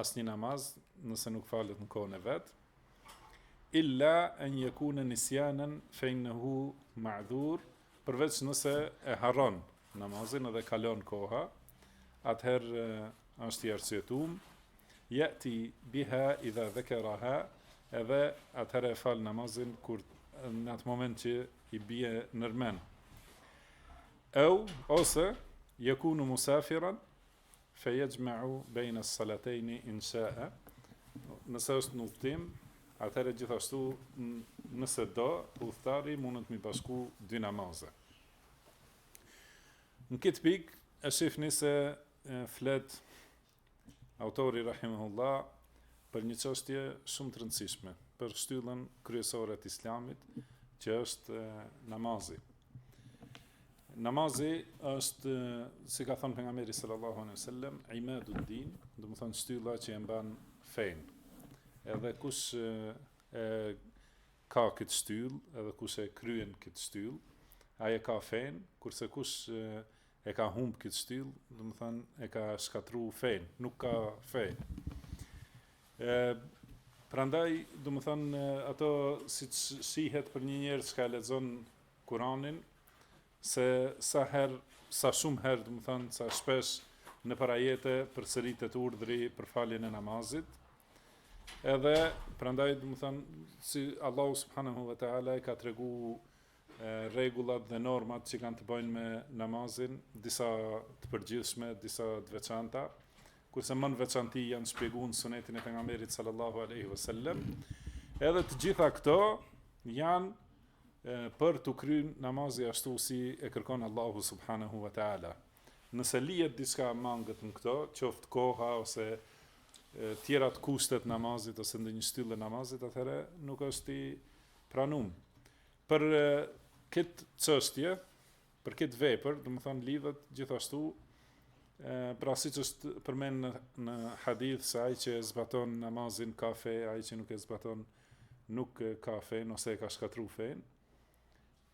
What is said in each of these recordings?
asnjë namaz nëse nuk falet në kohën e vet. Illa an yakuna nisyanan fa innahu ma'dhur, përveç nëse e harron namazin dhe kalon koha, atëherë është i arsyetuar. Yati biha idha dhakaraha, edhe atëherë e fal namazin kur në atë moment që i bie nërmen. Au ose yakunu musafiran fe yajma'u bayna as-salatayn in sha'a. Nëse është në udhëtim, atëherë gjithashtu nëse do, udhëtari mundet m'i bashku dy namaze. Në këtë pikë e shihni se flet autori rahimahullah për një çështje shumë të rëndësishme, për shtyllën kryesore të Islamit, që është namazi. Namazi është, si ka thënë pejgamberi sallallahu alejhi ve sellem, imadud din, domethonë shtylla që e mban fenë. Edhe kush e ka këtë shtyllë, edhe kush e kryen këtë shtyllë, ai e ka fenë, kurse kush e ka humb këtë shtyllë, domethonë e ka shkatrru fenë, nuk ka fe. E, prandaj, domethënë, ato siç shihet për një njeri çka lexon kuranin, se sa herë, sa shumë herë, domethënë, sa shpesh në pra ajete përsëritet urdhri për faljen e namazit, edhe, prandaj, domethënë, si Allahu subhanahu wa ta'ala e ka tregu rregullat dhe normat që kanë të bëjnë me namazin, disa të përgjithshme, disa të veçanta, kurse më në veçanti janë shpjegun në sunetin e pejgamberit sallallahu alaihi wasallam. Edhe të gjitha këto janë e, për t'u kry namazi ashtu si e kërkon Allahu subhanahu wa taala. Nëse lihet diçka mangët në këto, qoftë koha ose tjerat kushte të namazit ose ndonjë shtyllë e namazit, atëherë nuk është i pranum. Për këtë çështje, për këtë vepër, domethonë lidhet gjithashtu ë pra siç është përmend në, në hadith se ai që e zbaton namazin ka fe, ai që nuk e zbaton nuk ka fe, nëse e ka shkatrru fenë.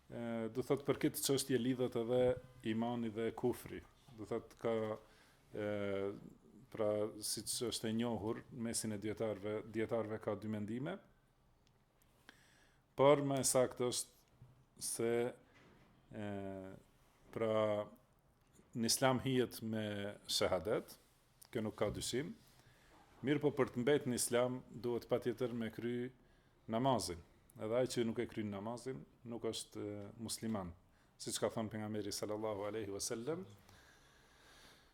ë do të thotë për këtë çështje lidhet edhe imani dhe kufri. Do të thotë ka ë pra siç është e njohur në mesin e dijetarëve, dijetarëve ka dy mendime. Por më e saktë është se e, pra në islam hyhet me shahadet, kjo nuk ka dyshim, mirëpo për të mbet në islam duhet patjetër me kry namazin, edhe ai që nuk e kryn namazin nuk është musliman, siç ka thënë pejgamberi sallallahu aleyhi vësallem,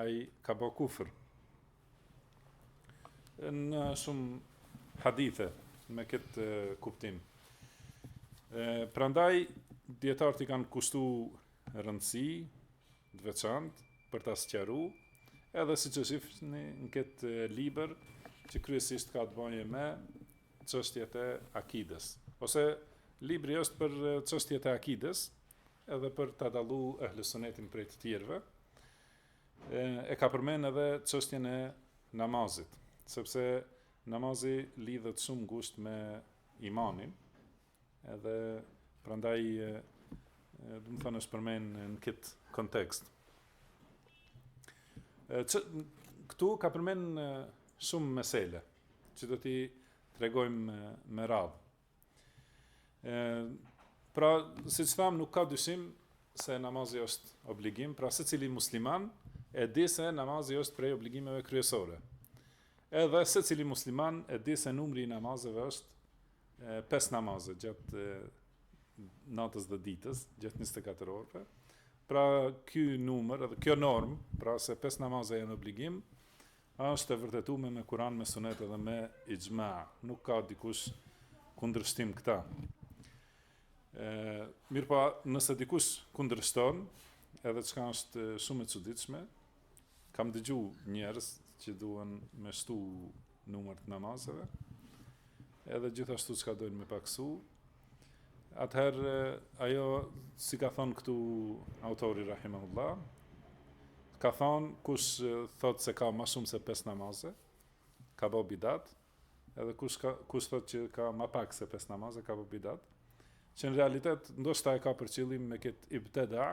Ai ka bo kufër. Në shumë hadithe me këtë kuptim. Ë prandaj dijetarët i kanë kushtu rëndësi të veçantë për ta sqaru, edhe siç e shihni në këtë libër që kryesisht ka të bëjë me çështjet e akides. Ose libri është për çështjet e akides, edhe për ta dallu ehlesunetin prej të tjerëve, e ka përmend edhe çështjen e namazit, sepse namazi lidhet shumë ngushtë me imanin, edhe prandaj domethënë është përmend në këtë kontekst. Këtu ka përmend shumë mesele që do t'i tregojmë me radhë. E, pra, siç thamë, nuk ka dyshim se namazi është obligim, pra secili musliman e di se namazi është prej obligimeve kryesore. Edhe secili musliman e di se numri i namazeve është e, pes namaze gjatë e, natës dhe ditës, gjatë 24 orëve. Pra, ky numër, edhe kjo normë, pra se pes namaze janë obligim, Është e vërtetume me Kuran me Sunet edhe me Ixhma, nuk ka dikush kundërshtim këta. Ë, mirëpo nëse dikush kundërshton, edhe çka është shumë e çuditshme, kam dëgju njerëz që duen me shtu numër të namazeve, edhe gjithashtu çka dojnë me paksu, Atëherë ajo si ka thonë këtu autori rahimahullah, ka thonë kush thot se ka ma shumë se 5 namaze, ka bo bidat, edhe kush ka kush thot që ka ma pak se 5 namaze, ka bo bidat. Që në realitet ndoshta e ka për qëllim me këtë ibteda,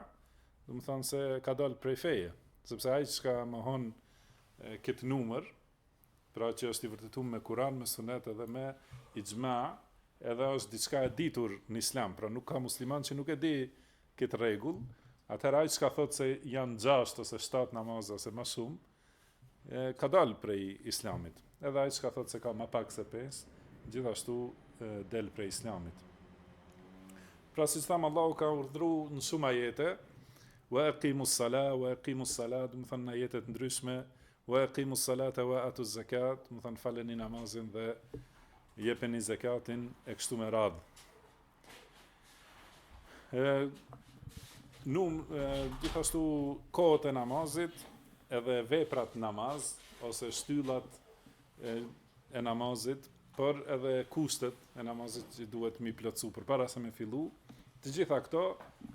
domethënë se ka dalë prej feje, sepse ai çka mohon këtë numër, pra që është i vërtetuar me Kur'an, me Sunet edhe me ixhma, edhe është diçka e ditur në Islam, pra nuk ka musliman që nuk e di këtë rregull, atëherë ai çka thotë se janë 6 ose 7 namaze ose më shumë, e, ka dalë prej Islamit. Edhe ai çka thotë se ka më pak se 5, gjithashtu e, del prej Islamit. Pra siç thamë, Allahu ka urdhru në shumë ajete, wa aqimus sala, wa aqimus sala, domethënë në ajete të ndryshme, Wa aqimus salate wa atuz zekat, domethënë faleni namazin dhe jepeni zekatin e kështu me radhë. Ë num gjithashtu kohët e namazit edhe veprat namaz ose shtyllat e, e namazit, por edhe kushtet e namazit që duhet m'i plotësu përpara se me fillu, të gjitha këto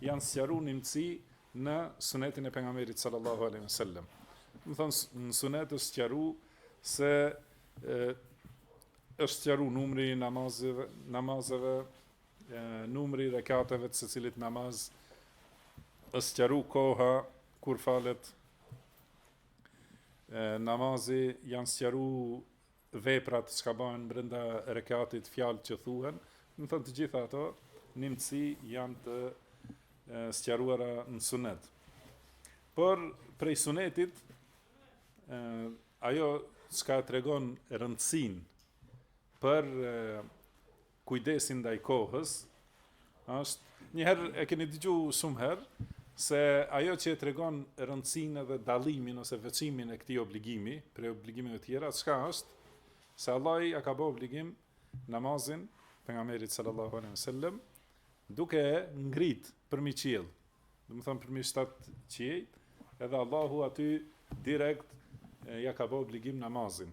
janë sqaru një mëci në sunetin e pejgamberit sallallahu alejhi ve sellem. Domethon në sunet është sqaru se e, është sqaru numri i namazeve, namazeve, e, numri i rekateve të secilit namaz, është sqaru koha kur falet e, namazi janë sqaru veprat çka bëhen brenda rekatit, fjalët që thuhen, domethonë të gjitha ato në imtësi janë të sqaruara në sunet. Por prej sunetit ë ajo çka e tregon rëndësinë për kujdesin ndaj kohës është, njëherë e keni dëgju shumë herë, se ajo që e tregon rëndësinë dhe dallimin ose veçimin e këtij obligimi prej obligimeve të tjera, çka është? Se Allahu ja ka bo obligim namazin pejgamberit sallallahu alejhi ve sellem duke e ngrit përmi qiell. Domethonë përmi shtatë qiell, edhe Allahu aty direkt ja ka bo obligim namazin.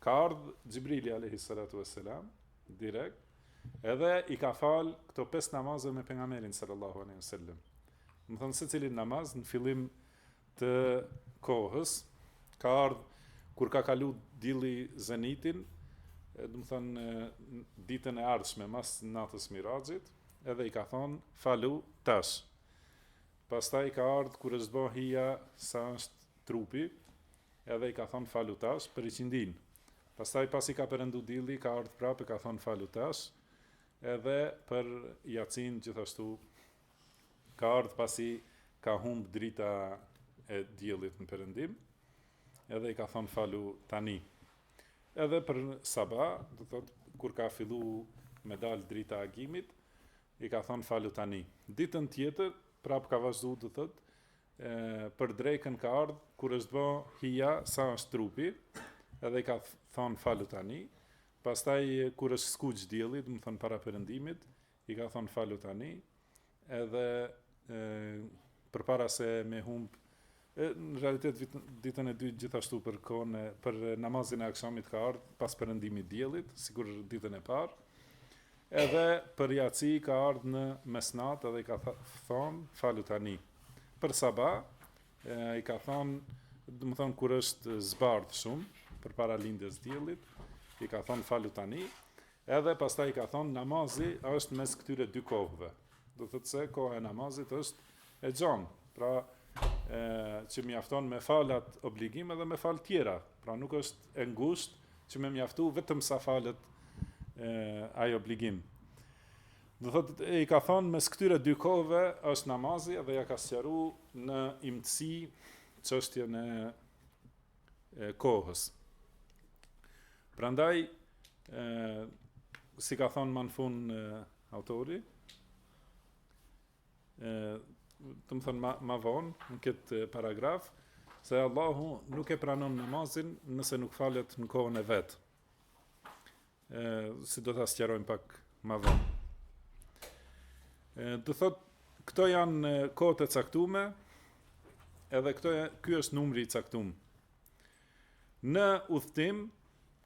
Ka ardh Xhibrili alejhi salatu ve selam direkt edhe i ka fal këto pesë namaze me pejgamberin sallallahu alejhi ve sellem. Domethon secilin namaz në fillim të kohës ka ardh kur ka kalu dilli zenitin, domethon ditën e ardhshme mas natës Miraxhit, edhe i ka thonë falu tash. Pastaj ka ardh kur është bo hija sa është trupi, Edhe i ka thon falu tash për iqindinë. Pastaj pasi ka perëndu dielli ka ardhë prapë e ka thon falu tash edhe për jacinë gjithashtu ka ardhë pasi ka humbë drita e diellit në perëndim edhe i ka thënë falu tani. Edhe për saba, do të thotë kur ka fillu me dalë drita e agimit, i ka thënë falu tani. Ditën tjetër prapë ka vazhdu, do të thotë E për drekën ka ardh kur është bo hija sa është trupi edhe i ka thon falu tani pastaj kur është skuq dielli domethon para perëndimit i ka thon falu tani edhe e, përpara se me humb në realitet ditën e dytë gjithashtu për kohën për namazin e akshamit ka ardh pas perëndimit diellit sikur ditën e parë Edhe për jaci i ka ardhë në mesnatë edhe i ka thonë, falu tani. Për saba, i ka thonë, domethonë, kur është zbardhë shumë, përpara lindjes diellit, i ka thonë, falu tani. Edhe pastaj i ka thonë, namazi është mes këtyre dy kohëve. Do thotë se koha e namazit është e gjon, pra e që mjafton me fal at obligim edhe me fal tjera, pra nuk është e ngushtë që me mjaftu vetëm sa falet e ai obligim. Do thot e i ka thon mes këtyre dy kohëve është namazi dhe ja ka sqaru në imtësi çështjen e e kohës. Prandaj e si ka thon ma në fund autori Ë, do të thon më më vonë në këtë paragraf se Allahu nuk e pranon namazin nëse nuk falet në kohën e vet. Ë, si do ta sqarojmë pak ma vonë. Ë, do thot këto janë kohët e caktume, edhe këto ky është numri i caktum. Në udhtim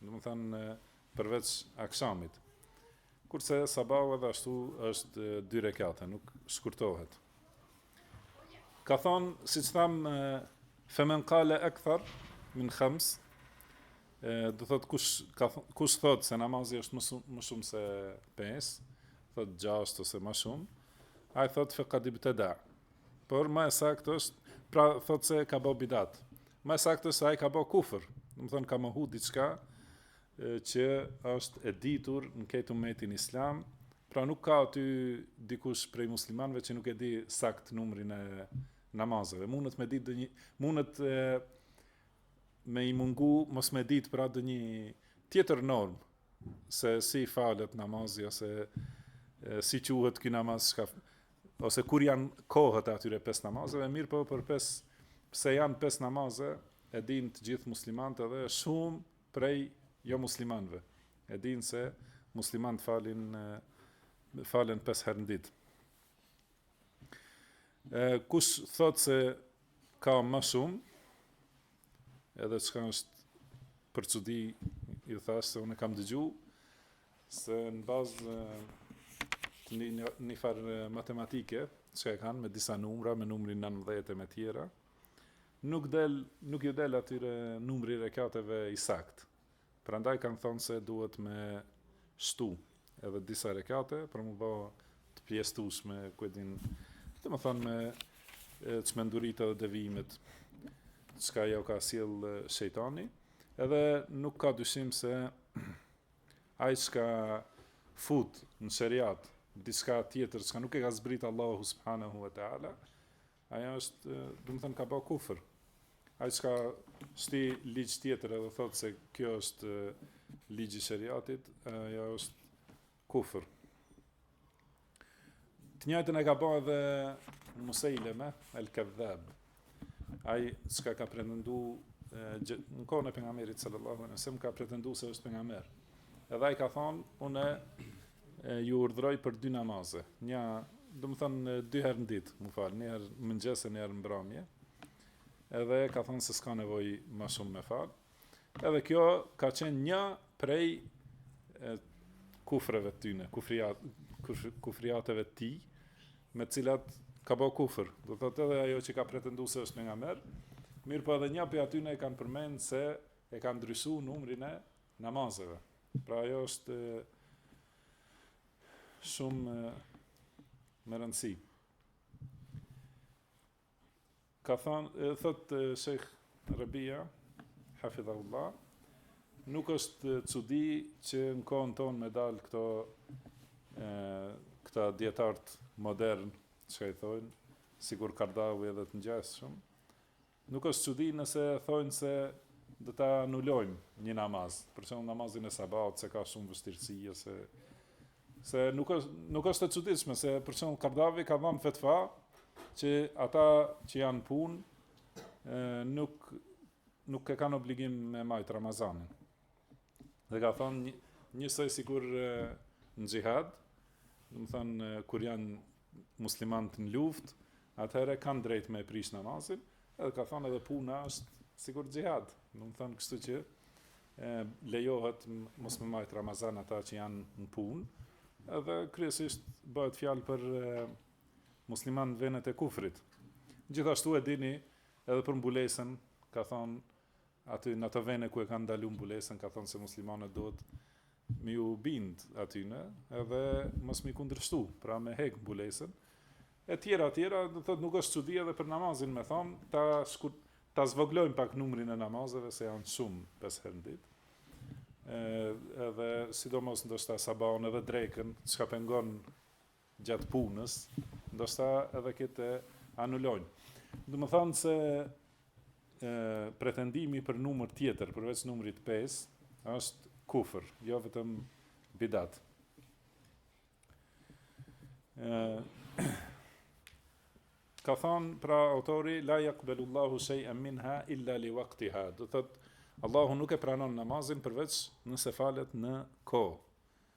Domethënë përveç akşamit. Kurse sabahu edhe ashtu është dy rekate, nuk shkurtohet. Ka thonë, siç tham, femen kale ekthar min khams, do thot kush ka kush thot se namazi është më shumë më shumë se 5, thot 6 ose më shumë, ai thot fe kad ibteda. Por ma e saktë është, pra thot se ka bo bidat. Ma e saktë është se ai ka bo kufër, domethonë ka mohu diçka që është e ditur në këtë umetin islam, pra nuk ka aty dikush prej muslimanëve që nuk e di sakt numrin e namazeve. Mundet me ditë një mundet e, me i mungu mos me ditë pra ndonjë tjetër norm se si falet namazi ose si quhet ky namaz çka Ose kur janë kohët e atyre pesë namazeve, mirëpo për pesë, se janë pesë namaze, e dinë të gjithë muslimant edhe shumë prej jo muslimanve. E dinë se muslimant falin, falen pesë herë në ditë. Kush thot se ka ma shumë, edhe çka është për çudi, ju thashë se unë kam dëgju, se në bazë të një, një, një farë matematike që e kanë me disa numra, me numrin 19 e me tjera, nuk, del, nuk ju del atyre numri rekateve i sakt. Prandaj kanë thonë se duhet me shtu edhe disa rekate, për me bo të pjestus me kuedin, domethonë me çmendurita dhe devijimet, çka jau ka sjell shejtani, edhe nuk ka dyshim se Ai çka ka fut në sheriat diçka tjetër çka nuk e ka zbrit Allahu subhanahu wa taala, ajo është, domethënë ka ba kufër. Ai çka shti ligj tjetër edhe thotë se kjo është ligji i sheriatit, ajo është kufër. Të njëjtën e ka ba edhe Musejleme el Kadhab. Ai çka ka pretendu në kohën e pejgamberit sallallahu alaihi wasallam ka pretendu se është pejgamber. Edhe ai ka thonë, unë ju urdhëroj për dy namaze. Nja, domethonë dy herë në ditë, m'u fal, një herë mëngjes e një herë mbramje. Edhe ka thonë se s'ka nevojë ma shumë me fal. Edhe kjo ka qenë një prej e, kufreve të tyne, kufriat, kuf, kufriateve të tij, me të cilat ka bo kufër. Do thotë edhe ajo që ka pretendu se është pejgamer, mirëpo edhe një prej atyne e kanë përmenë se e kanë ndryshu numrin e namazeve. Pra ajo është shumë me rëndësi. Ka thonë, thotë Sheikh Rabia, hafidhahullah, nuk është çudi që në kohën tonë me dal këto ë këta dijetart modern, çka i thonë, sikur Kardavi edhe të ngjashëm. Nuk është çudi nëse thonë se do ta anulojmë një namaz, për shembull namazin e sabahut, se ka shumë vështirësi ose Se nuk është nuk është e çuditshme se për shembull Kardavi ka dhanë fetva që ata që janë n'punë ë nuk nuk e kanë obligim me majt Ramazanin. Dhe ka thonë njësoj sikur në xhihad, domethanë kur janë muslimanët në luftë, atëherë kanë drejt me e prish namazin, edhe ka thonë edhe puna është sikur xhihad, domethonë kështu që e, lejohet mos me majtë Ramazan ata që janë në punë, edhe kryesisht bëhet fjalë për e, musliman në venet e kufrit. Gjithashtu e dini edhe për mbulesën, ka thonë Aty në ato vene ku e kanë ndalu mbulesën ka thonë se muslimanet duhet me iu bind atyne edhe mos me i kundërshtu, pra me hek mbulesën, e tjera, tjera, do thotë nuk është çudi edhe për namazin me thonë, ta, shku, ta zvoglojmë pak numrin e namazeve, se janë shumë pes herë në ditë, edhe sidomos ndoshta sabahun edhe drekën, çka pengon gjatë punës, ndoshta edhe këtë e anulojnë. Domethanë se e, pretendimi për numër tjetër përveç numrit 5 është kufër, jo vetëm bidat. Ë Ka thonë pra autori la yaqbalu Allahu shay'an minha illa li waqtiha. Do thot Allahu nuk e pranon namazin përveç nëse falet në kohë.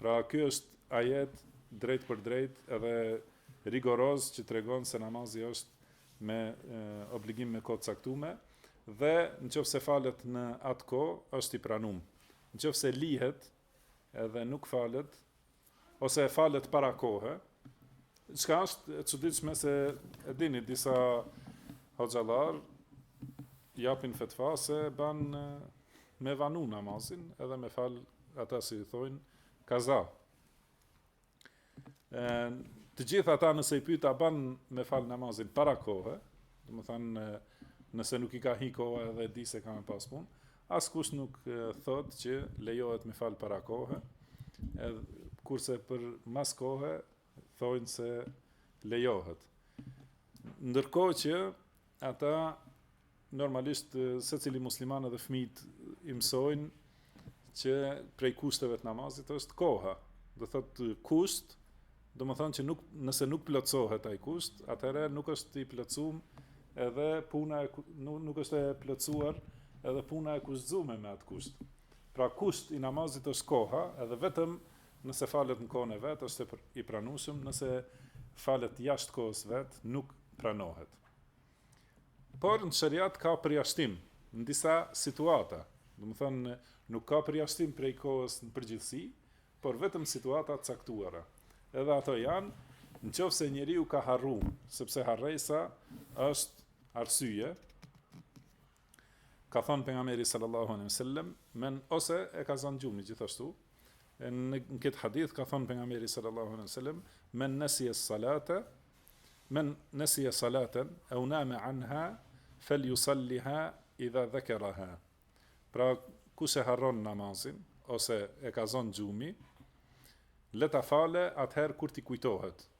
Pra ky është ajet drejtpërdrejt edhe rigoroz që tregon se namazi është me obligim me kohë të caktume dhe në qoftë se falet në atë kohë është i pranum. Në qoftë se lihet edhe nuk falet ose falet para kohë, çka është e çuditshme se e dini disa hoxhallarë japin fetva se ban me vanu namazin edhe me fal Ata si i thojnë, kaza. E, të gjithë ata nëse i pyta ban me fal namazin para kohë, domethënë, nëse nuk i ka hi koha edhe di se ka me pas punë, askush nuk thotë që lejohet me fal para kohë, edhe kurse për mas kohë, thonë se lejohet. Ndërkohë që ata normalisht secili musliman edhe fëmijët i mësojnë që prej kushteve të namazit është koha. Do thotë kusht, domethonë që nuk nëse nuk plotësohet ai kusht, atëherë nuk është i plotësum edhe puna e nuk, nuk është e plotësuar edhe puna e kushtëzume me atë kusht. Pra kusht i namazit është koha, edhe vetëm Nëse falet në kohën e vet, është i pranueshëm, nëse falet jashtë kohës vet, nuk pranohet. Por në sheriat ka përjashtim në disa situata, domethonë nuk ka përjashtim prej kohës në përgjithësi, por vetëm situata të caktuara. Edhe ato janë në qoftë se njeriu ka harru, sepse harresa është arsye, Ka thënë pejgamberi sallallahu alejhi wasallam, men ose e ka zënë gjumi gjithashtu. Në këtë hadith ka thënë pejgamberi sallallahu alejhi wasallam, men nasi as-salata men nasi as-salatan aw nama anha falyusalliha idha dhakaraha. Pra kush e harron namazin ose e ka zënë gjumi, le ta falë atëherë kur t'i kujtohet.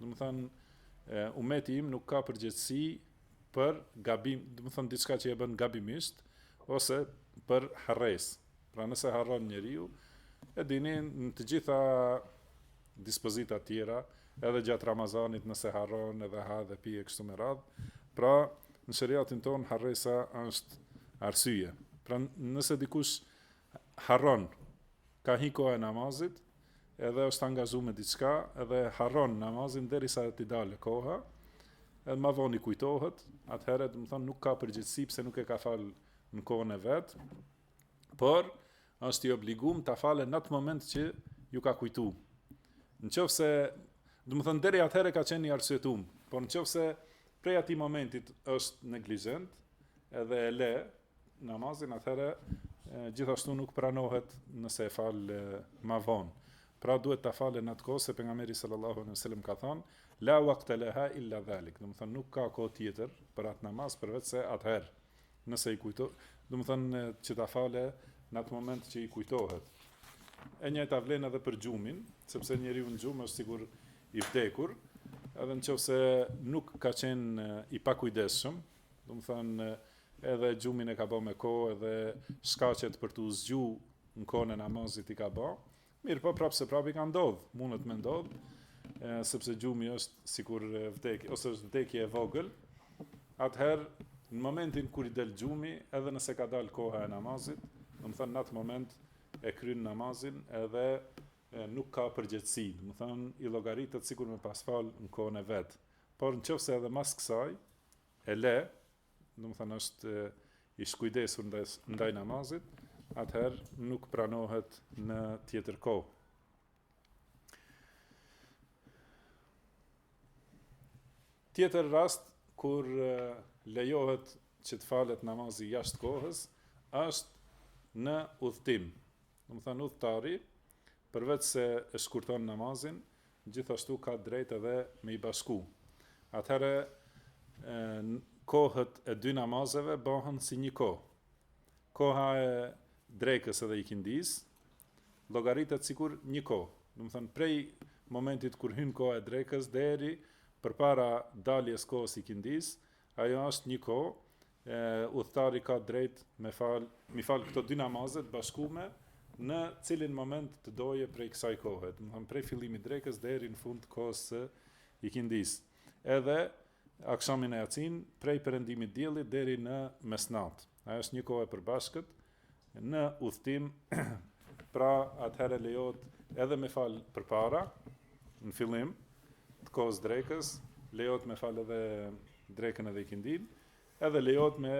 Domethënë umeti im nuk ka përgjegjësi për gabim, domethënë diçka që e bën gabimisht ose për harresë. Pra nëse harron njeriu, e dini në të gjitha dispozita tjera, edhe gjatë Ramazanit nëse harron edhe ha dhe pi e kështu me radhë. Pra në sheriatin tonë harresa është arsye. Pra nëse dikush harron ka hi koha e namazit, edhe është angazhu me diçka, edhe harron namazin derisa t'i dalë koha, edhe ma vonë i kujtohet, atëherë domethonë nuk ka përgjegjësi pse nuk e ka fal në kohën e vet, por është i obligum ta falë në atë moment që iu ka kujtu. Në qoftë se, domethënë, deri atëherë ka qenë i arsyetum, por në qoftë se prej atij momentit është neglizhent, edhe e le, namazin atëherë gjithashtu nuk pranohet nëse e fal më vonë. Pra duhet ta falë në atë kohë se pejgamberi sallallahu alejhi dhe sellem ka thënë la waqta laha illa zalik. Do të thonë nuk ka kohë tjetër për atë namaz përveç se atëherë. Nëse i kujtohet, do të thonë që ta falë në atë moment që i kujtohet. E njëjta vlen edhe për gjumin, sepse njeriu në gjumë është sikur i vdekur, edhe në qoftë se nuk ka qenë i pakujdeshëm, Domethënë, edhe gjumin e ka ba me kohë, edhe shkaqet për t'u zgju në kohën e namazit i ka ba, mirëpo prapë se prapë i ka ndodhë, mundet me ndodhë, sepse gjumi është sikur vdekje, ose është vdekje e vogël, atëherë, në momentin kur i del gjumi, edhe nëse ka dalë koha e namazit, domethënë, në atë moment e kryn namazin edhe nuk ka përgjegjësi, domethënë, i llogaritet sikur me pas fal në kohën e vet, Por në qoftë se edhe mas kësaj e le, domethënë është i shkujdesur ndaj ndaj namazit, atëherë nuk pranohet në tjetër kohë. Tjetër rast kur lejohet që të falet namazi jashtë kohës është në udhëtim, Domethënë udhëtari përveç se e shkurton namazin, gjithashtu ka drejtë edhe me i bashku. Atëherë kohët e dy namazeve bëhen si një kohë. Koha e drekës edhe ikindisë llogaritet sikur një kohë. Domethënë prej momentit kur hyn koha e drekës deri përpara daljes kohës ikindisë, ajo është një kohë E udhëtari ka drejtë me fal m'i fal këto dy namaze të bashkume në cilin moment të doje prej kësaj kohe, domethënë prej fillimit drekës deri në fund të kohës së ikindisë. Edhe akshamin e jacinë prej perëndimit të diellit deri në mesnatë. Ajo është një kohë e përbashkët Në udhëtim, pra atëherë lejohet edhe me fal përpara në fillim të kohës drekës, lejohet me fal edhe drekën edhe ikindinë, edhe lejohet me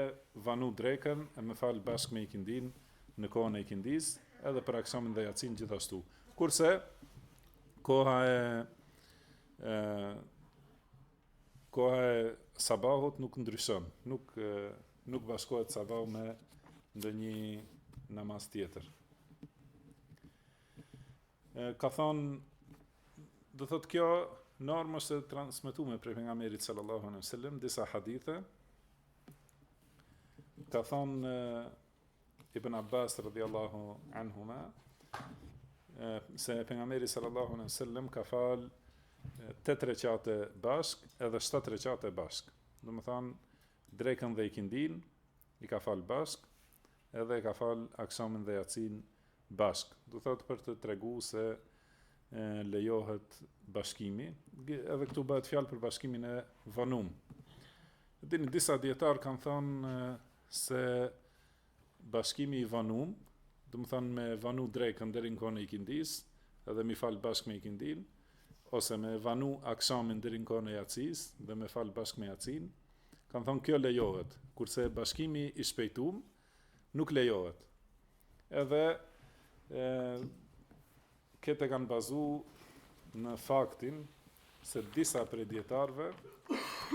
vanu drekën e me fal bashkë me ikindinë në kohën e ikindisë, edhe për akshamin dhe jacinë gjithashtu. Kurse koha e e Koha e sabahut nuk ndryshon, nuk nuk bashkohet sabahu me ndonjë namaz tjetër. E, ka thonë, do thotë kjo normë është transmetume prej pejgamberit sallallahu alejhi dhe sellem disa hadithe ka thonë Ibn Abbas radhiyallahu anhuma se pejgamberi sallallahu alaihi wasallam ka fal tetë rekate bashk edhe shtatë rekate bashk. Domethon drekën dhe ikindin i ka fal bashk edhe i ka fal akshamin dhe jacin bashk. Do thot për të tregu se lejohet bashkimi, edhe këtu bëhet fjalë për bashkimin e vanum. Dhe disa dijetarë kanë thonë se bashkimi i vanum, domethonë me vanu drekën deri në kohën e ikindisë, dhe m'i fal bashkë me ikindinë, ose me vanu akshamin deri në kohën e jacisë dhe me fal bashkë me jacinë, kanë thonë kjo lejohet, kurse bashkimi i shpejtum nuk lejohet. Edhe e, Këtë e kanë bazu në faktin se disa prej dijetarëve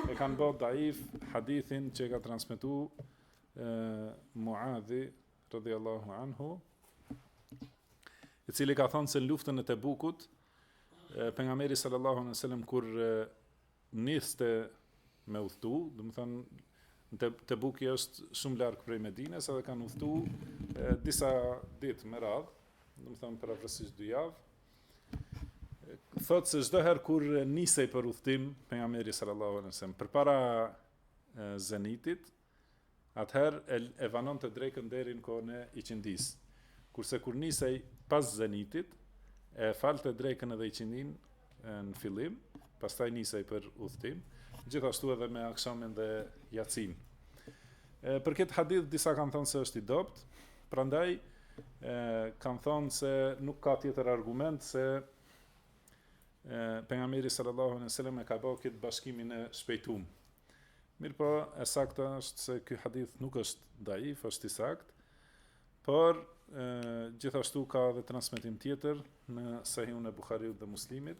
e kanë bo daif hadithin që e ka transmetu e, Muadhi radhiyallahu anhu i cili ka thonë se në luftën e Tebukut pejgamberi sallallahu alaihi wasallam kur niste me udhëtu, domethonë te Tebuki është shumë larg prej Medines, edhe kanë udhëtu disa ditë me radhë, domethonë përafërsisht dy javë. Thotë se çdo herë kur nisej për udhëtim pejgamberi sallallahu alajhi wasallam përpara zenitit, Atëherë e e vanonte drekën deri në kohën e ikindisë. Kurse kur nisej pas zenitit, e falte drekën edhe ikindin në fillim, pastaj nisej për udhëtim, gjithashtu edhe me akshamin dhe jacin. E, për këtë hadith disa kanë thonë se është i dobt, prandaj e, kanë thonë se nuk ka tjetër argument se pejgamberi sallallahu alejhi ve sellem e ka bërë këtë bashkimin e shpejtum. Mirëpo, e sakta është se ky hadith nuk është daif, është i saktë, por gjithashtu ka edhe transmetim tjetër në Sahihun e Buhariut dhe Muslimit,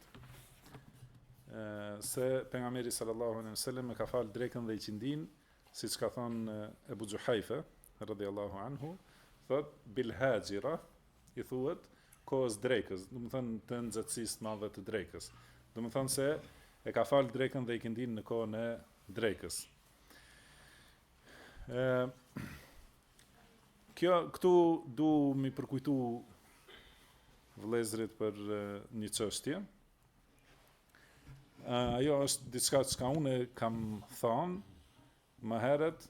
se pejgamberi sallallahu alejhi ve sellem e ka fal drekën dhe ikindin, siç ka thonë Ebu Xhuhajfe radhiyallahu anhu, thot bil haxhira, i thuhet kohës drekës, domethonë të nxehtësisë madhe të drekës. Domethonë se e ka falë drekën dhe ikindin në kohën e drekës. Ë Kjo këtu du m'i përkujtu vëllezërit për një çështje. Ajo është diçka që unë kam thonë Ma herët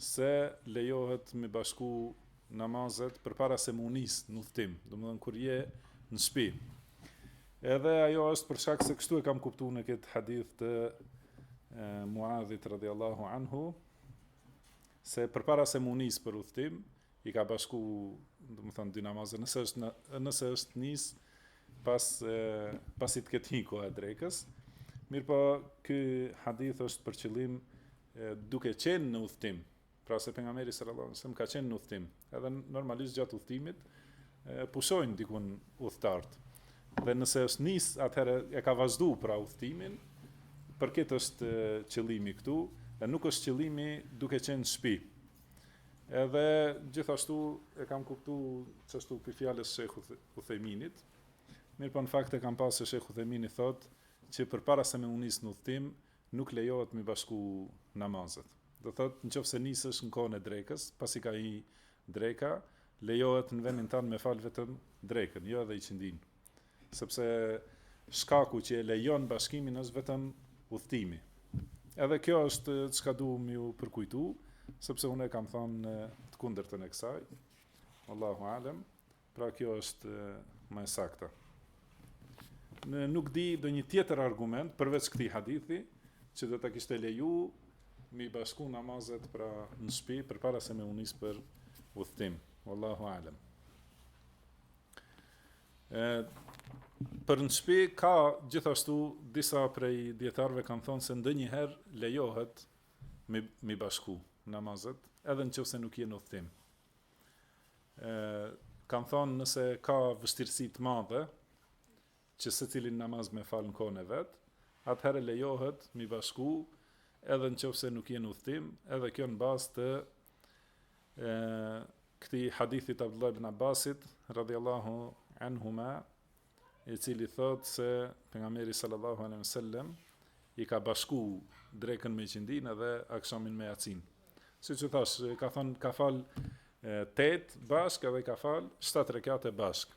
se lejohet me bashku namazet përpara se m'u nis n'udhtim, domethënë kur je n'shpi. Edhe ajo është për shkak se kështu e kam kuptu në këtë hadith të Muadhit radhiyallahu anhu se përpara se m'u nis për udhtim, i ka bashku, domethënë dy namazet, nëse është në, nëse është nis pas e, pasi të ketë hyrë koha e drekës. Mirëpo, ky hadith është për qëllim e, duke qenë në udhtim. Pra se pejgamberi sallallahu alajhi wasallam ka qenë në udhtim, edhe normalisht gjatë udhtimit pushojnë dikun udhtarët. Dhe nëse është nis, atëherë e ka vazhdu pra udhtimin. Për këtë është qëllimi këtu, dhe nuk është qëllimi duke qenë në shtëpi. Edhe gjithashtu e kam kuptu kështu prej fjalës Shejh Uthejminit, mirëpo në fakt e kam pas se Shejh Uthejmini thot që përpara se me u nis në udhtim, nuk lejohet m'i bashku namazet. Do thot, në qoftë se nisesh në kohën e drekës, pasi ka hy dreka, lejohet në vendin tan me fal vetëm drekën, jo edhe iqindinë. sepse shkaku që e lejon bashkimin është vetëm udhëtimi. Edhe kjo është çka du me ju përkujtu, sepse unë e kam thënë të kundërtën e kësaj. Allahu alem. Pra kjo është më e sakta. Unë nuk di ndonjë tjetër argument përveç këtij hadithi që do ta kishte leju m'i bashku namazet pra në shtëpi përpara se me u nis për udhtim. Wallahu alem. E, për në shpi ka gjithashtu disa prej dijetarëve kanë thonë se ndonjëherë lejohet m'i, m'i bashku namazet, edhe në qoftë se nuk je n'udhtim. E, kanë thonë nëse ka vështirësi të madhe, që secilin namaz me fal në kohën e vet, atëherë lejohet m'i bashku edhe në qoftë se nuk je në udhëtim, edhe kjo në bazë të e, këtij hadithit Abdullah ibn Abbasit radhiyallahu anhuma, i cili thot se pejgamberi sallallahu alaihi wasallam i ka bashku drekën me iqindinë edhe akshamin me jacinë. Siç thashë, ka thonë, ka falë 8 bashkë edhe ka falë 7 rekate bashkë.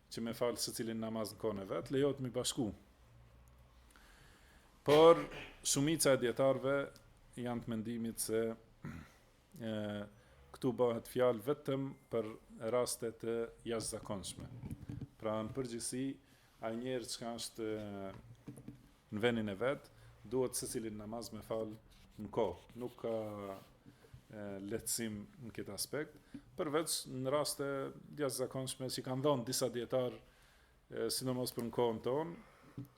që me fal secilin namaz në kohën e vet, lejohet m'i bashku. Por shumica e dijetarëve janë të mendimit se e, këtu bëhet fjalë vetëm për raste të jashtëzakonshme. Pra në përgjithësi ai njeri që është në vendin e vet, duhet secilin namaz me fal në kohë. Nuk ka lehtësim në këtë aspekt, përveç në raste të jashtëzakonshme që kanë dhënë disa dijetarë, sidomos për në kohën tonë,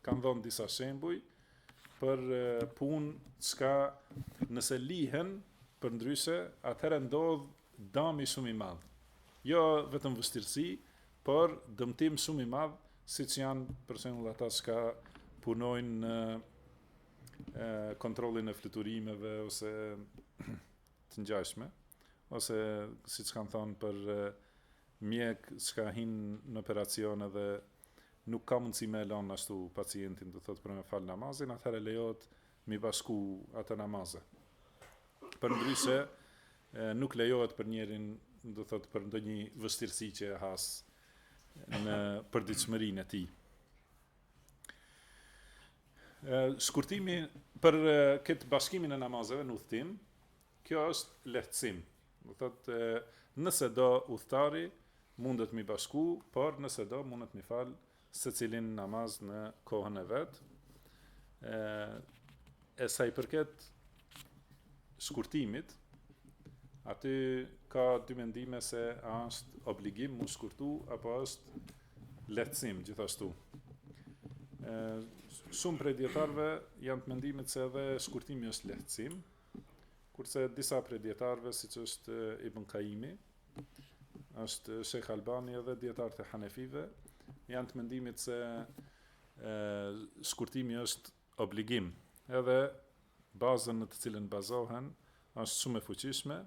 kanë dhënë disa shembuj për punë çka nëse lihen përndryshe, atëherë ndodh Dëm shumë i madh. Jo vetëm vështirësi, por dëmtim shumë i madh, siç janë për shembull ata që punojnë në kontrollin e fluturimeve ose të ngjashme, ose siç kanë thënë për mjek që hin në operacion edhe nuk ka mundësi me lënë ashtu pacientin, do thot për me fal namazin, atëherë lejohet mi bashku ato namaze. Përndryshe nuk lejohet për njerin, do të thotë për ndonjë vështirësi që e has në përditshmërinë e tij. Shkurtimi për këtë bashkimin e namazeve në udhtim, kjo është lehtësim. Do të thotë nëse do udhëtari mundet mi bashku, por nëse do mundet mi falë secilin namaz në kohën e vet. ë e sa i përket shkurtimit, aty ka dy mendime se a është obligim mu shkurtu, apo është lehtësim gjithashtu. E, shumë prej dijetarve janë të mendimit se edhe shkurtimi është lehtësim, kurse disa prej dijetarve, siç është Ibn Kajimi, është Shekh Albani edhe dijetarët e Hanefive, janë të mendimit se e, shkurtimi është obligim, edhe bazën në të cilën bazohen është shumë e fuqishme,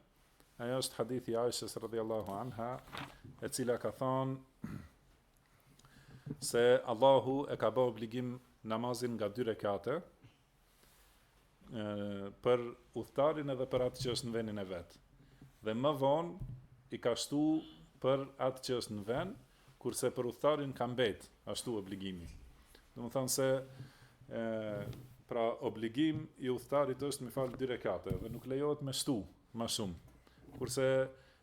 ajo është hadithi i Aishës radiallahu anha, e cila ka thonë se Allahu e ka bë obligim namazin nga dy rekate, për udhëtarin edhe për atë që është në venin e vet. Dhe më vonë i ka shtu për atë që është në ven, kurse për udhëtarin ka mbet ashtu obligimi. Domethënë se ë pra obligim i udhëtarit është me fal dy rekate dhe nuk lejohet me shtu ma shumë. Kurse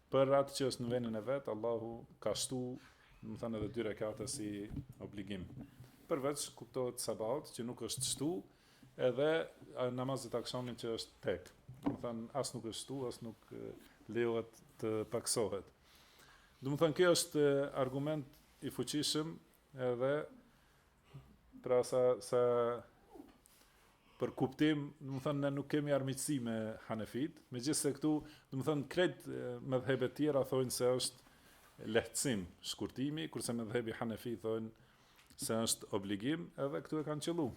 Për atë që është në vendin e vet, Allahu ka shtu, domethënë edhe dy rekate si obligim. Përveç kuptohet sabahut që nuk është shtu, edhe namazit t'akshamit që është tek. Domethënë as nuk është shtu, as nuk lejohet të paksohet. Domethënë kjo është argument i fuqishëm Edhe pra sa sa për kuptim, domethënë ne nuk kemi armiqësi me Hanefit, megjithëse këtu, domethënë krejt medhhebet tjera thojnë se është lehtësim shkurtimi, kurse medhhebi Hanefi thojnë se është obligim, edhe këtu e kanë qëllu.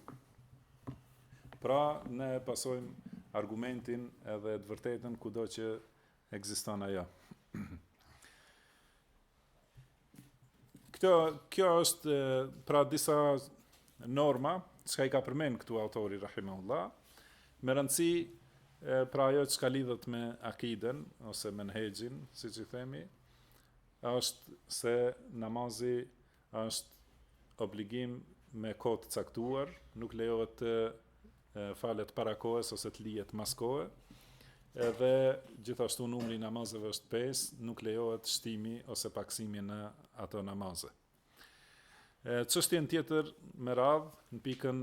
Pra, ne pasojmë argumentin edhe të vërtetën kudo që Ekziston ajo. Kjo, kjo është pra disa norma, çka i ka përmend këtu autori rahimahullah, me rëndësi pra ajo që ka lidhet me akiden, ose me menhexhin, siç i themi, është se namazi Është obligim me kohë të caktuar, nuk lejohet të falet para kohës ose të lihet mas kohës, edhe gjithashtu numri i namazeve është pesë, nuk lejohet shtimi ose pakësimi në ato namaze. Çështjen tjetër me radhë në pikën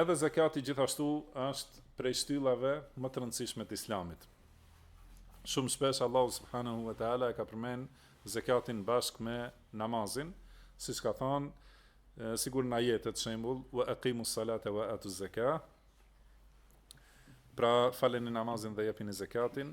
Edhe zekati gjithashtu është prej shtyllave më të rëndësishme të islamit. Shumë shpesh Allahu subhanahu wa taala e ka përmend zekatin bashkë me namazin, siç ka thënë sikur në ajetet shembull wa aqimus salata wa atuz zakah. Pra faleni namazin dhe jepini zekatin.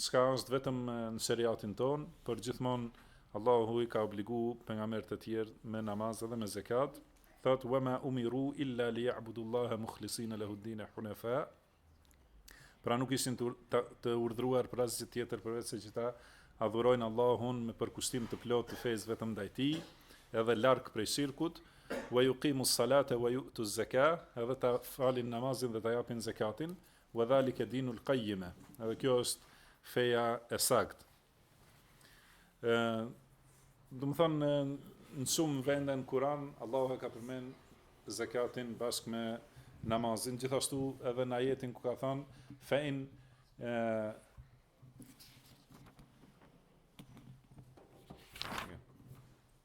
S'ka ardh vetëm në sheriatin tonë, por gjithmonë Allahu i ka obligu pejgamberët e tjerë me namaz edhe me zekat, thotë wa ma umiru illa liya'budullaha mukhlisina lahud-dina hunafa. Pra nuk ishin të, të, të urdhëruar për asgjë tjetër përveç se që ta adhurojnë Allahun me përkushtim të plotë të fesë vetëm ndaj tij, edhe larg prej shirkut, wa yuqimu salata wa yu'tu zaka, edhe ta falin namazin dhe ta japin zakatin, Wa dhalike dinul qayyime, edhe kjo është feja e saktë. Ë, domethënë në shumë vende në Kur'an Allahu e ka përmend zekatin bashkë me namazin, gjithashtu edhe në ajetin ku ka thënë fa in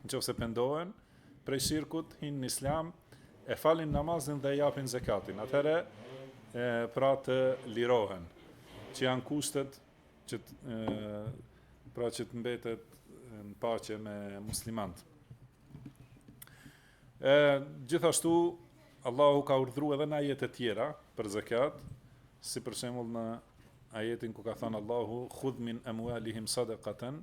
Në qoftë se pendohen prej shirkut, hyjnë në Islam, e falin namazin dhe japin zekatin, atëherë pra të lirohen, që janë kushtet që të, pra që të mbetet në paqe me muslimant. E, gjithashtu, Allahu ka urdhru edhe në ajetet tjera për zekat, si për shembull në ajetin ku ka thënë Allahu, khudh min emualihim sadekaten,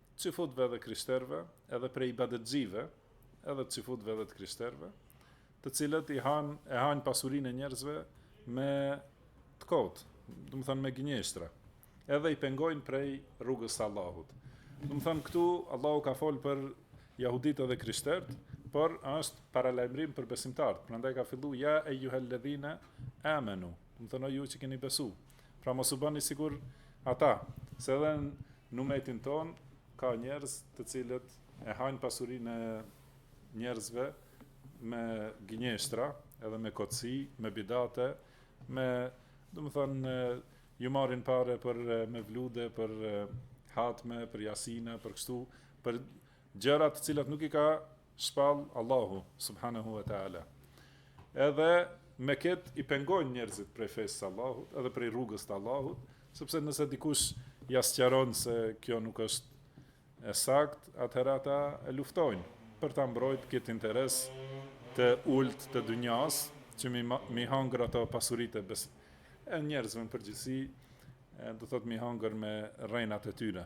Çifutëve dhe krishterëve, edhe prej ibadetxhive të çifutëve dhe të krishterëve, të cilët i han e han pasurinë e njerëzve me të kot, domethënë me gënjeshtra. Edhe i pengojnë prej rrugës së Allahut. Domethënë këtu Allahu ka fol për jehuditë dhe krishterët, por është paralajmërim për besimtarët. Prandaj ka filluar ja ejuhel ledhina amanu. Domethënë ju që keni besuar. Pra mos u bëni sikur ata, se edhe në umetin tonë ka njerëz të cilët e hajnë pasurinë e njerëzve me gënjeshtra, edhe me kotësi, me bidate, me, domethonë, ju marrin pare për mevlude, për hatme, për jasina, për kështu, për gjëra të cilat nuk i ka Shpall Allahu subhanahu wa taala. Edhe me këtë i pengojnë njerëzit prej fesë së Allahut, edhe prej rrugës të Allahut, sepse nëse dikush ja sqaron se kjo nuk është e saktë, atëherë ata e luftojnë për ta mbrojtë këtë interes të ulët të dynjas, që m'i, m'i hangër ato pasuritë e njerëzve në përgjithësi, do të thotë m'i hangër me rrenat e tyre.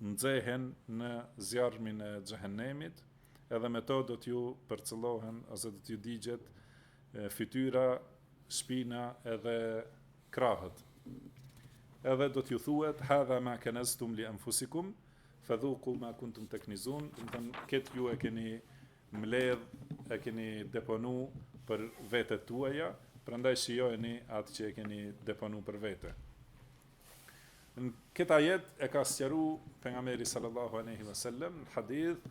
nxehen në zjarrin e xhehenemit, edhe me to do t'ju përcëllohen ose do t'ju digjet fytyra, shpina edhe krahët. Edhe do t'ju thuhet hadha ma kanaztum li anfusikum fadhuqu ma kuntum taknizun, do të thonë këtë ju e keni mbledh, e keni deponu për vetët tuaja, prandaj shijojeni atë që e keni deponu për vete. Këtë ajet e ka sqaru pejgamberi sallallahu aleyhi ve sellem, në hadith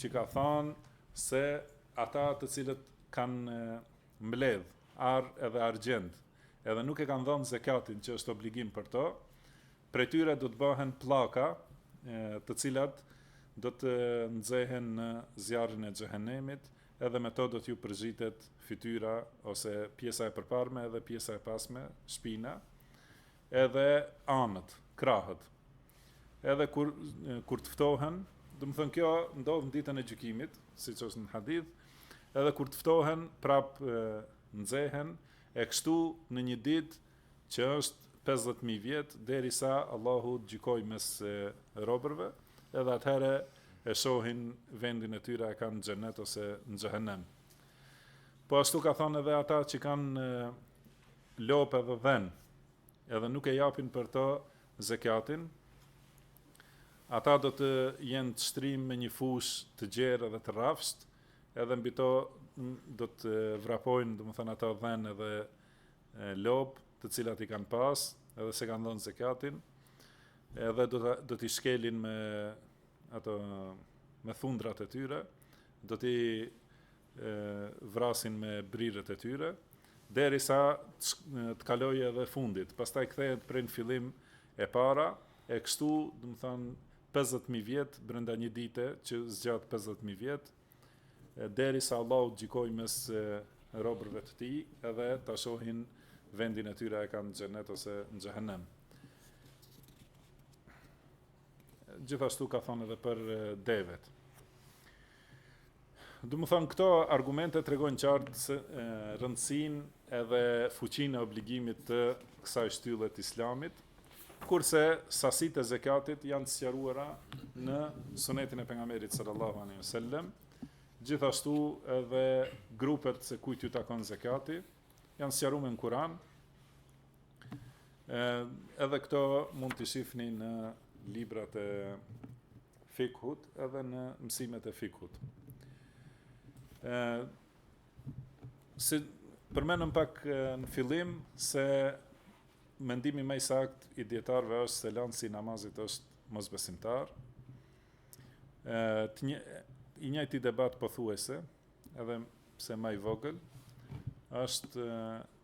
që ka thanë se ata të cilët kanë mbledh ar edhe argjend, edhe nuk e kanë dhënë zekatin që është obligim për to, prej tyre do të bëhen pllaka të cilat do të nxehen në zjarrin e xhehenemit Edhe me to do t'ju përzhitet fytyra ose pjesa e përparme edhe pjesa e pasme, shpina, edhe anët, krahët. Edhe kur kur të ftohen, domethonë kjo ndodh në ditën e gjykimit, siç është në hadith, edhe kur të ftohen prap nxehen e kështu në një ditë që është pesëdhjetë mijë vjet derisa Allahu të gjykojë mes robërve edhe atëherë e shohin vendin e tyre a e kanë në xhenet ose në xhehenem po ashtu ka thënë edhe ata që kanë lopë dhe dhen edhe nuk e japin për to zekatin ata do të jenë të shtrim në një fushë të gjerë dhe të rrafshët edhe mbi to do të vrapojnë domethënë ata dhen edhe lopë të cilat i kanë pas, edhe s'e kanë dhënë zekatin, edhe do të, do t'i shkelin me ato me thundrat e tyre, do t'i vrasin me brirët e tyre, derisa të kalojë edhe e fundit, pastaj kthehet prap në fillim e para, e kështu, domethanë, 50.000 vjet, brenda një dite, që zgjat 50.000 vjet, derisa Allahu të gjykojë mes robërve të tij edhe ta shohin vendin e tyre e kanë në xhenet ose në xhehenem. Gjithashtu ka thënë edhe për devet. Domethënë këto argumente tregojnë qartë se rëndësinë edhe fuqinë e obligimit të kësaj shtylle të Islamit, Kurse sasitë e zekatit janë të sqaruara në sunetin e pejgamberit sallallahu alaihi wasallam, gjithashtu edhe grupet se kujt ju takon zekati janë sqaruar në Kur'an. Edhe këto mund t'i shifni në librat e fikhut edhe në mësimet e fikhut. Ë Si përmendëm pak në fillim se mendimi ma i saktë i dijetarëve është se lansi i namazit është mosbesimtar. Të një i njëjti debat pothuajse, edhe pse më i vogël, është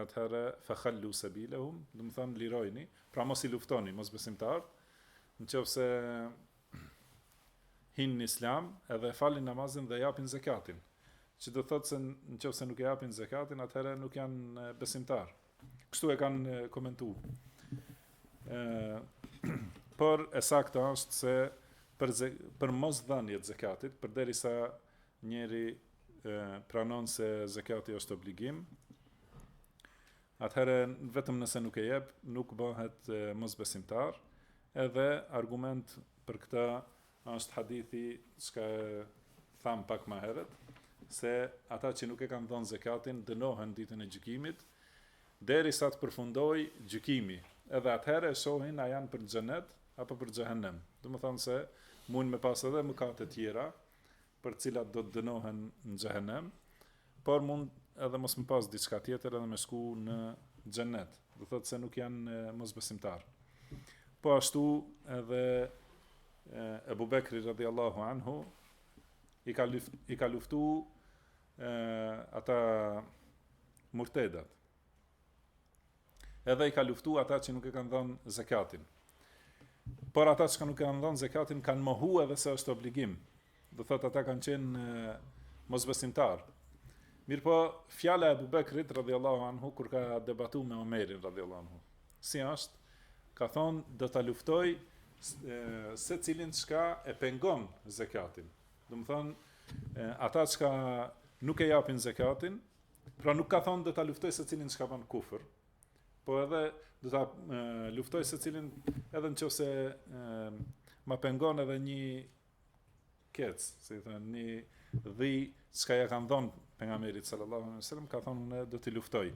Atëherë, fekhallu sebilehum, domethënë lirojini, pra mos i luftoni mosbesimtarët, nëse hyjnë në islam, edhe falin namazin dhe japin zakatin. Që do thotë se nëse nuk e japin zakatin, atëherë nuk janë besimtarë. Kështu e kanë komentuar. Ëh, por e sakta është se për për mosdhanje të zakatit, përderisa njeriu pranon se zekati është obligim, atëherë vetëm nëse nuk e jep, nuk bëhet mosbesimtar, edhe argument për këtë është hadithi çka thamë pak ma herët, se ata që nuk e kanë dhënë zekatin, dënohen ditën e gjykimit, derisa të përfundojë gjykimi, edhe atëherë e shohin a janë për xhenet, apo për xhehenem. Domethënë se mund me pas edhe mëkate tjera, për të cilat do të dënohen në xhehenem, por mund edhe mos me pas diçka tjetër edhe me shku në xhennet. Do thotë se nuk janë mosbesimtarë. Po ashtu edhe Ebu Bekri radiallahu anhu i ka, luft, i ka luftu e, ata murtedat. Edhe i ka luftu ata që nuk e kanë dhënë zekatin. Por ata që nuk e kanë dhënë zekatin kanë mohu edhe se është obligim. Do thotë ata kanë qenë mosbesimtarë. Mirëpo, fjala e Ebu Bekrit, radhjallahu anhu, kur ka debatu me Omerin, radhjallahu anhu, si është, ka thonë, do ta luftoj secilin çka e pengon zekatin. Domethënë, ata çka nuk e japin zekatin, Pra nuk ka thënë do ta luftoj secilin çka bën kufër, po do ta luftoj secilin edhe nëse ma pengon edhe një kec, si thënë, një dhi çka ia kanë dhënë pejgamberit sallallahu alaihi wasallam, ka thënë unë do t'i luftoj.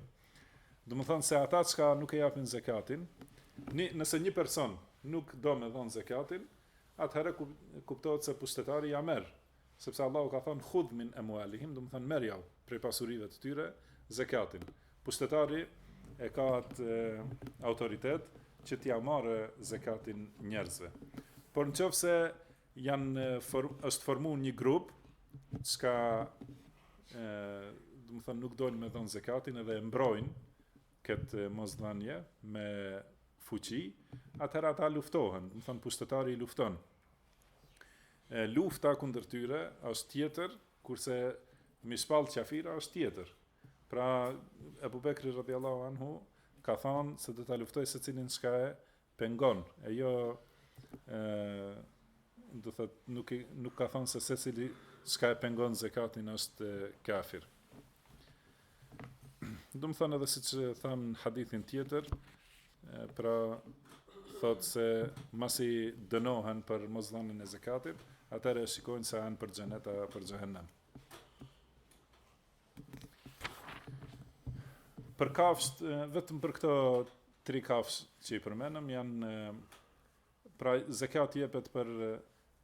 Domethënë se ata çka nuk e japin zekatin, në, nëse një person nuk do me dhon zekatin, atëherë kuptohet se pushtetari ia merr Sepse Allahu ka thënë, Khudh min emwalihim, domethënë merrjau prej pasurive të tyre zekatin. Pushtetari e ka atë autoritet që t'ia marrë zekatin njerëzve. Por në qofë se janë, for, është formu një grup, çka, domethënë, nuk dojnë me dhënë zekatin edhe e mbrojnë këtë mosdhënie me fuqi, atëherë ata luftohen, domethënë, pushtetari i lufton E lufta kundër tyre është tjetër, kurse me i shpall qafira është tjetër. Pra Abu Bekri radhiyallahu anhu ka thënë se do ta luftojë secilin çka e pengon, e jo ë domethënë nuk i, nuk ka thënë se secili çka e pengon zekatin është kafir. Domethënë edhe siç thamë në hadithin tjetër, pra thotë se mbasi dënohen për mosdhanien e zekatit, atëherë e shikojnë se a janë për xhenet a për xhehenem. Për kafshët, vetëm për këto tri kafshë që i përmendëm, janë Pra zekati jepet për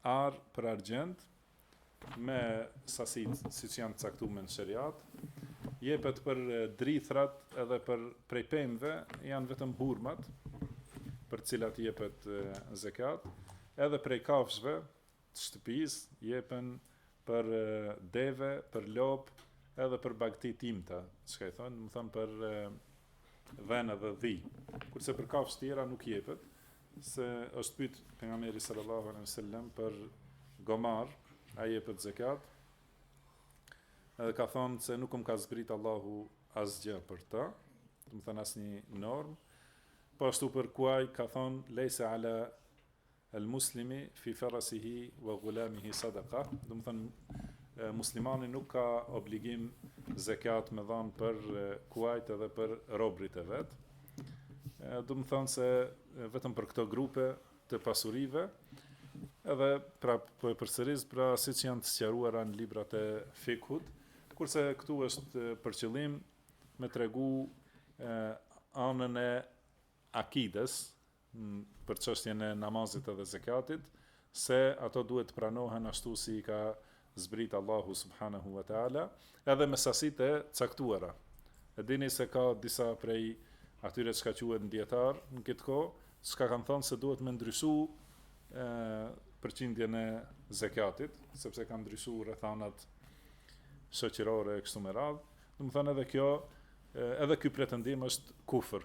ar, për argjend, me sasitë siç janë caktu me në sheriat, jepet për drithërat edhe për prej pemëve, janë vetëm hurmat, për të cilat jepet zekat, edhe prej kafshve, të shtëpisë jepen për deve, për lopë, edhe për bagëti t'imta, çka i thonë, domethënë për dhen dhe dhi. Kurse për kafshë tjera nuk jepet, se është pyet pejgamberi sallallahu alaihi wasallam për gomar, a jepet zekat? Edhe ka thonë se nuk më ka zbrit Allahu asgjë për të, domethënë asnjë normë. Po ashtu për kuaj ka thonë lejse ala El muslimi fi ferasihi wa gulamihi sadaka, domethënë muslimani nuk ka obligim zekat me dhanë për kuajt edhe për robrit e vet. Domethënë se vetëm për këto grupe të pasurive edhe pra po e përsëris pra siç janë të sqaruara në librat e fikhut, kurse këtu është për qëllim me tregu anën e akides, për çështjen e namazit edhe zekatit, se ato duhet të pranohen ashtu si i ka zbrit Allahu subhanahu wa taala, edhe me sasitë e caktuara. E dini se ka disa prej atyre çka quhet dijetarë në këtë kohë, çka kanë thënë se duhet me ndryshu ë përqindjen e zekatit, sepse kanë ndryshu rrethanat shoqërore e kështu me radhë. Domethënë edhe kjo edhe ky pretendim është kufër.